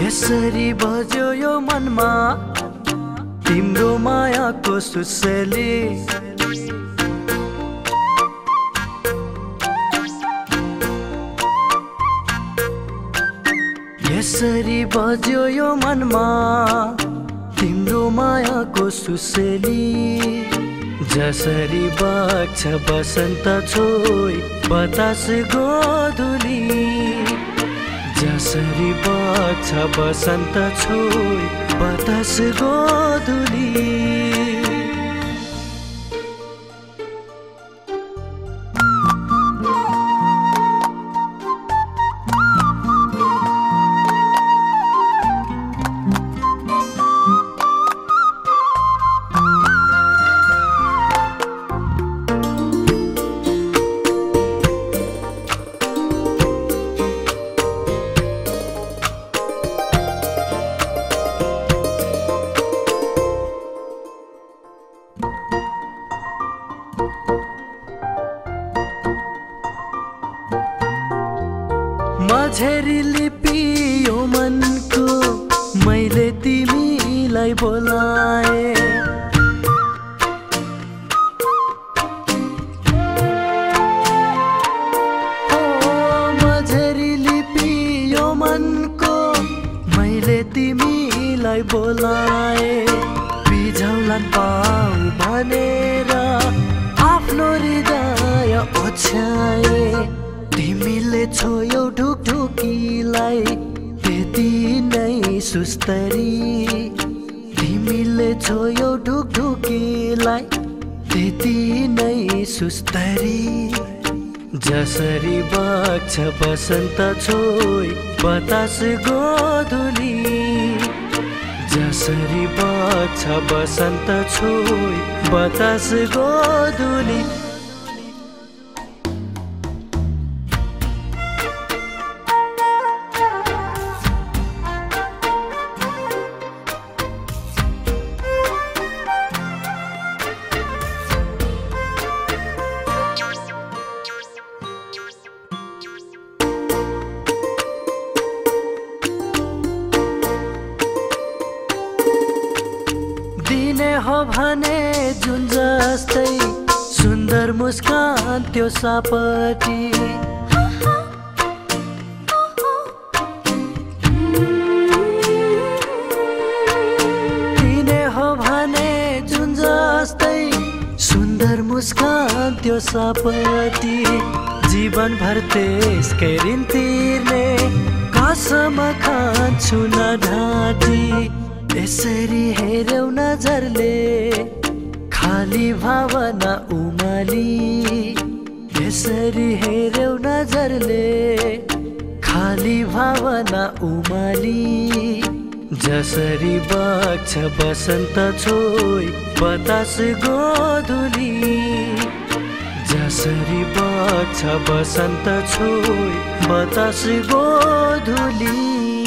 यसरी बज्यो यो मनमा तिम्रो मायाको सुसेली। यसरी बज्यो यो मनमा तिम्रो मायाको सुसेली। जसरी बग्छ बसन्त छोइ बतास गोधुली। जसरी बग्छ बसन्त छोइ बतास गोधुली। माझेरी लिपि यो मनको मैले तिमीलाई बोलाए। ओ माझेरी लिपि यो मनको मैले तिमीलाई बोलाए। बिझौलान पाऊ भनेर आफ्नो हृदय ओछ्याए। तिमीले छोयौ ढुकढुकीलाई त्यति नै सुस्तरी तिमीले छोयौ ढुकढुकीलाई त्यति नै सुस्तरी। जसरी बग्छ बसन्त छोइ बतास गोधुली। जसरी बग्छ बसन्त छोइ बतास गोधुली। हो भने जुन जस्तै सुन्दर मुस्कान त्यो सापटी। दिने हो भने जुन जस्तै सुन्दर मुस्कान त्यो सापटी। जीवनभर त्यसकै ऋण तिर्ने कसम खान्छु न ढाँटी। यसरी हेऱ्यौ नजरले खाली भावना उमाली। यसरी हेऱ्यौ नजरले खाली भावना उमाली। जसरी बग्छ बसन्त छोइ बतास गोधुली। जसरी बग्छ बसन्त छोइ बतास गोधुली।